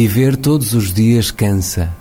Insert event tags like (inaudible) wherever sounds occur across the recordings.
Viver todos os dias cansa.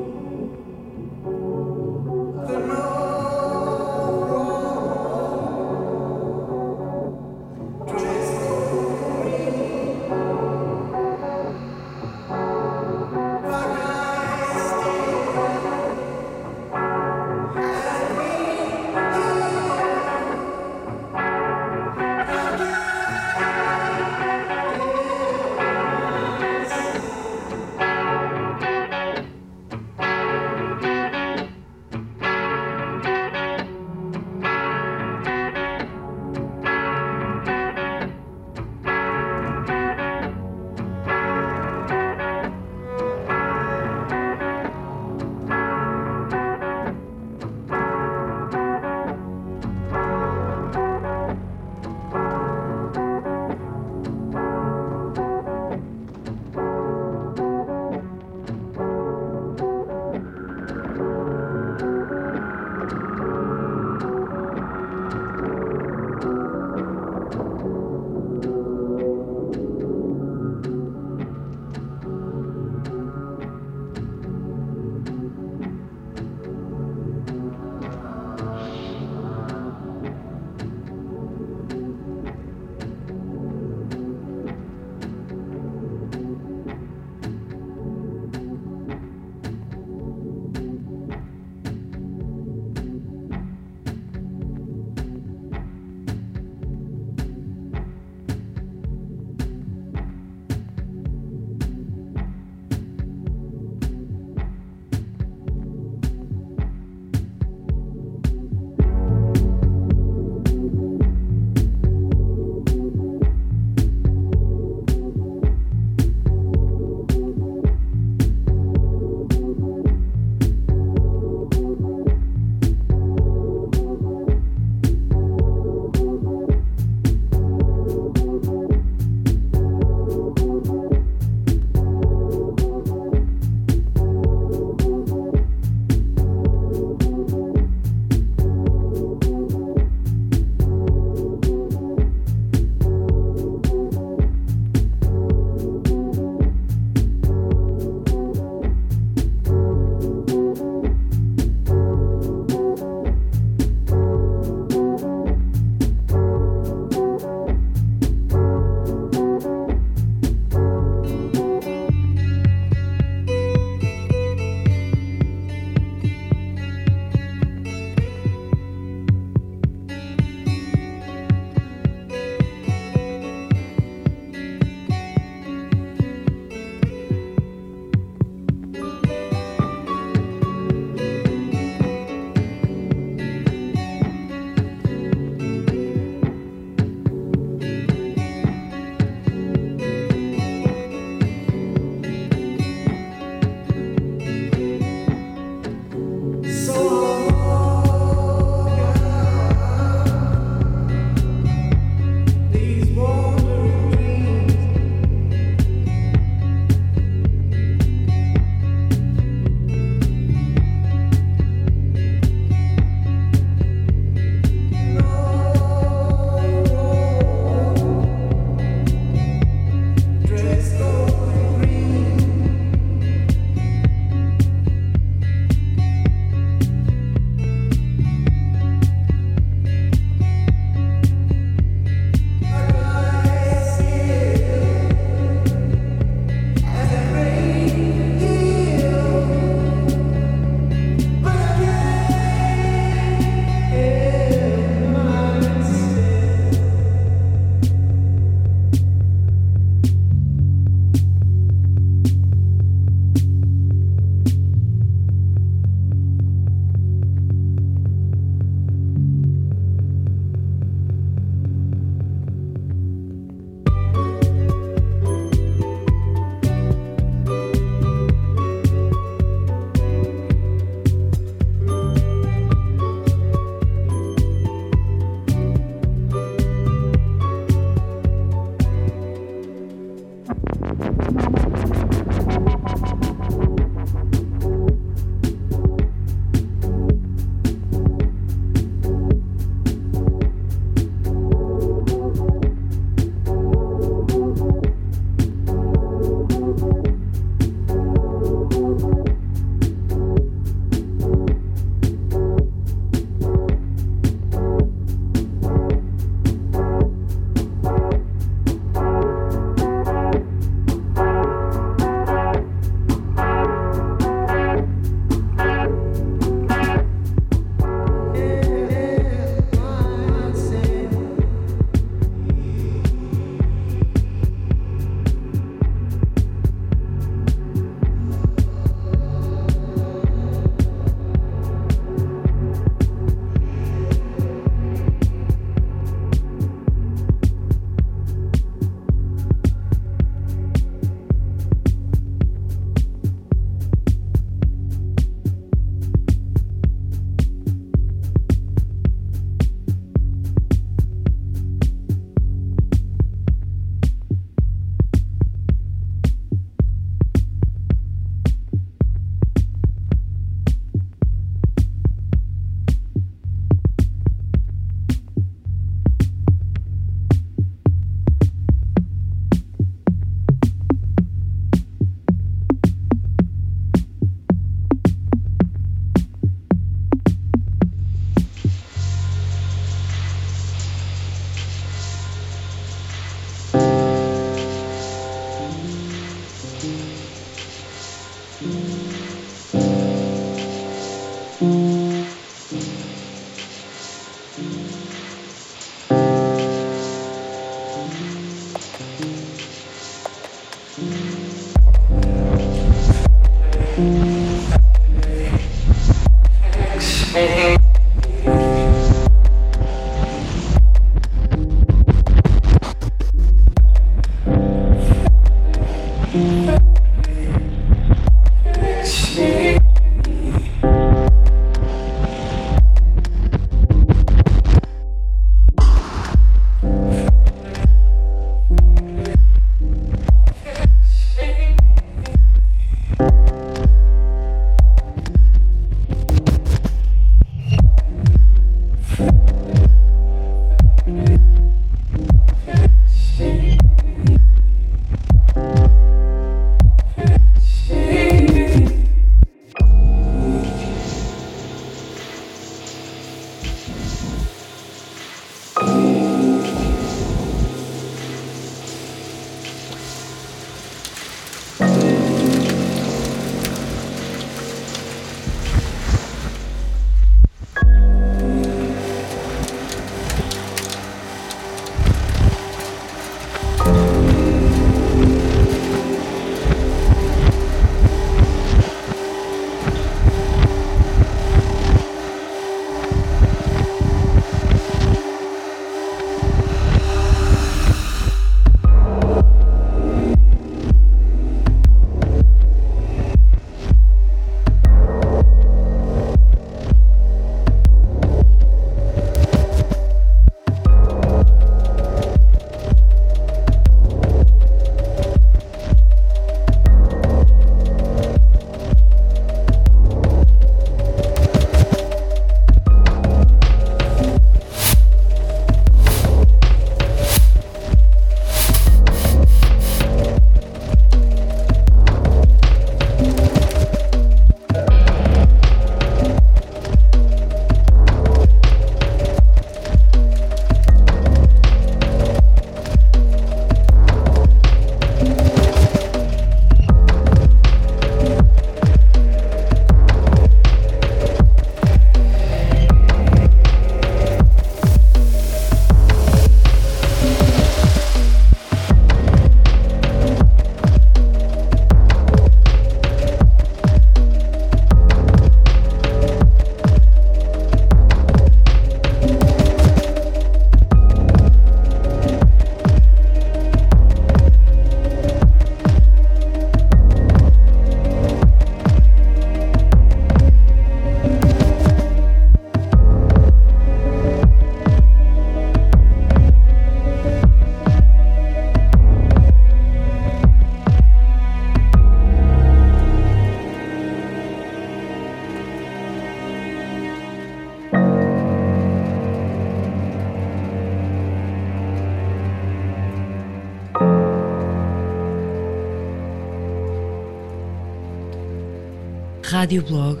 Rádio Blog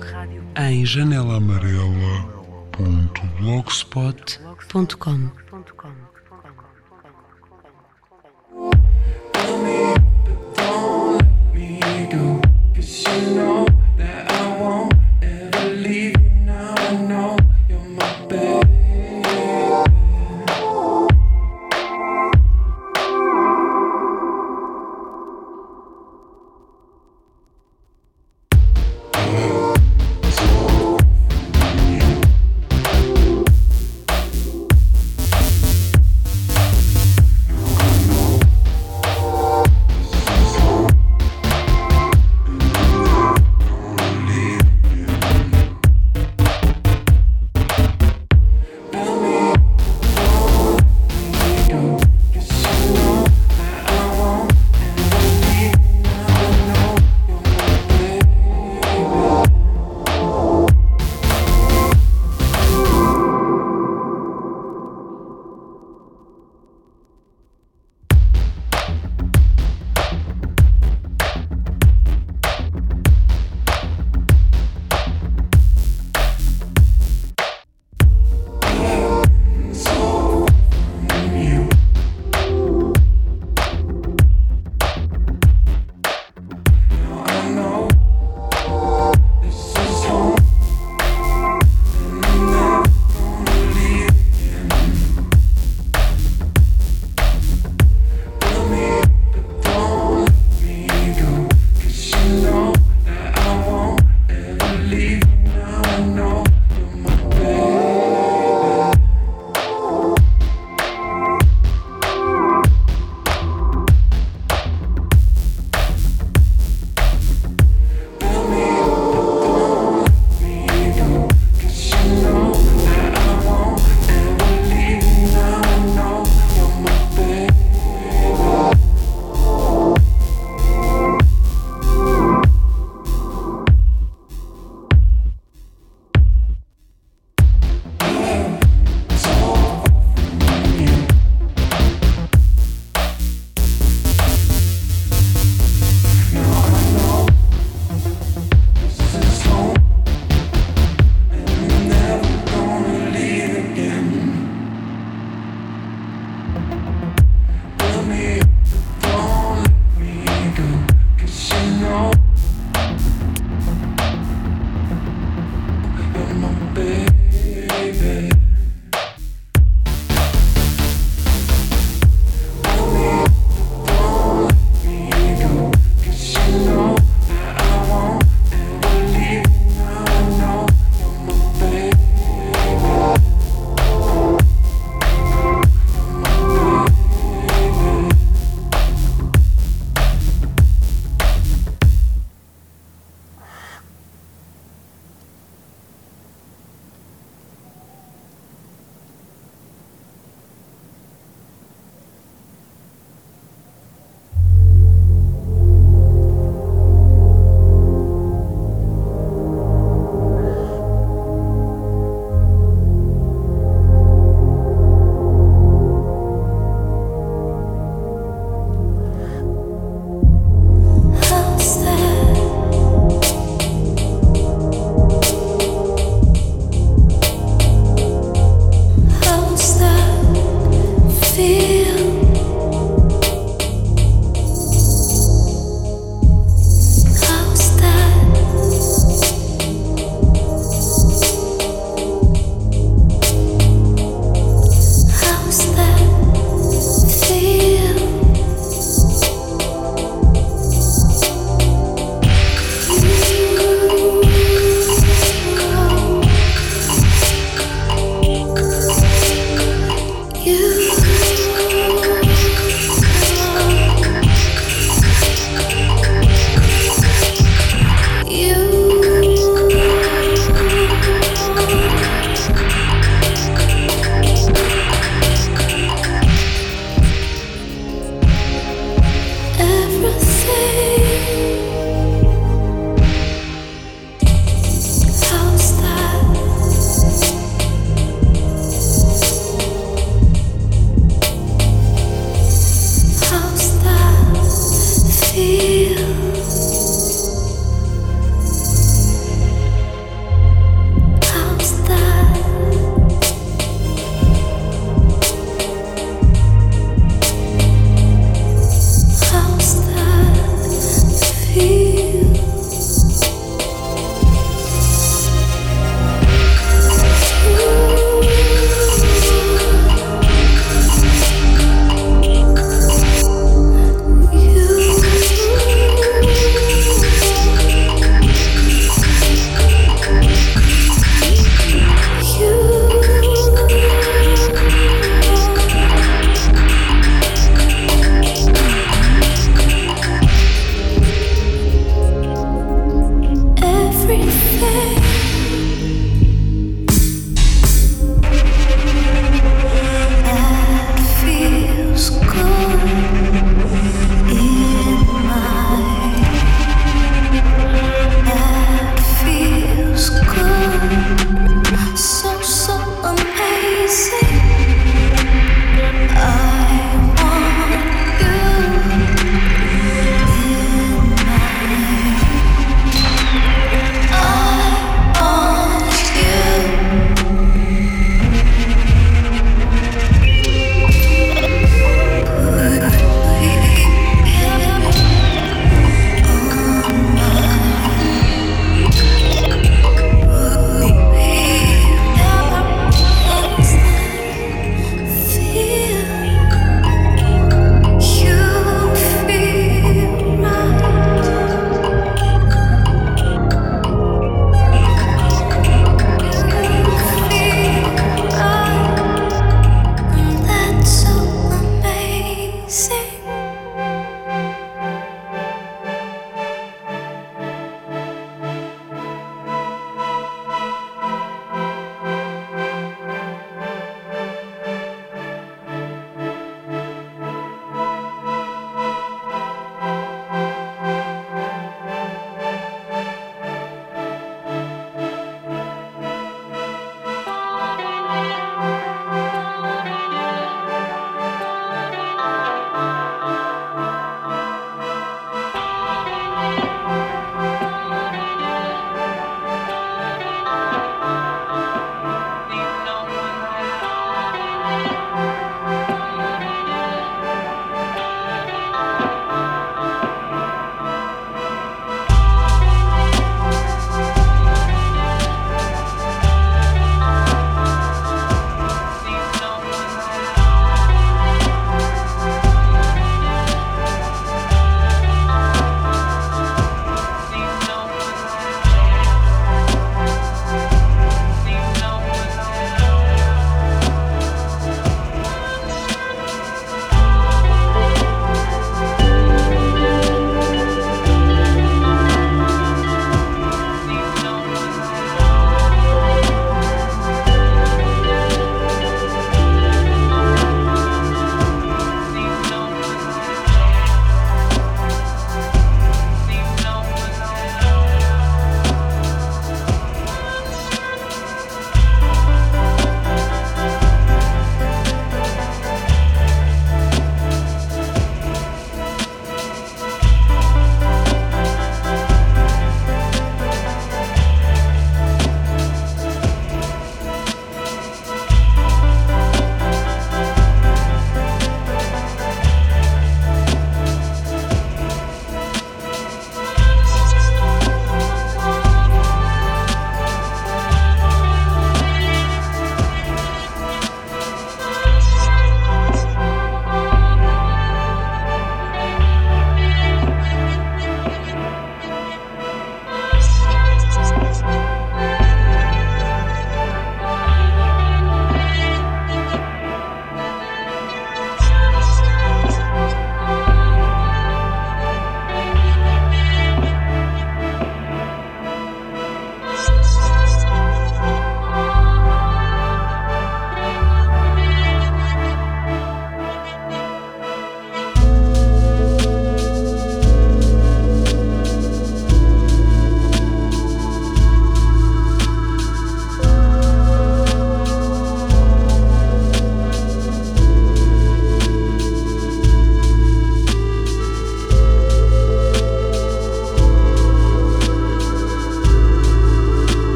em janelaamarela.blogspot.com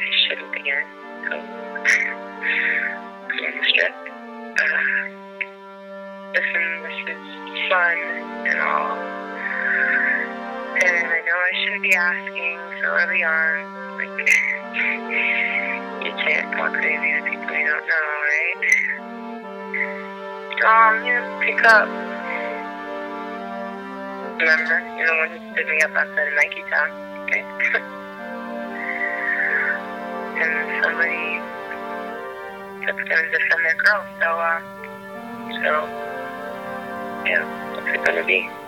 I shouldn't be doing. So I'm strict. Uh, listen, this is fun and all. And I know I shouldn't be asking so early on. Like, you can't talk crazy to people you don't know, right? Um, you pick up. Remember, you're the one who stood me up outside of Nike Town. Okay? (laughs) and somebody that's gonna defend their girl. So, uh, so, yeah, what's it gonna be?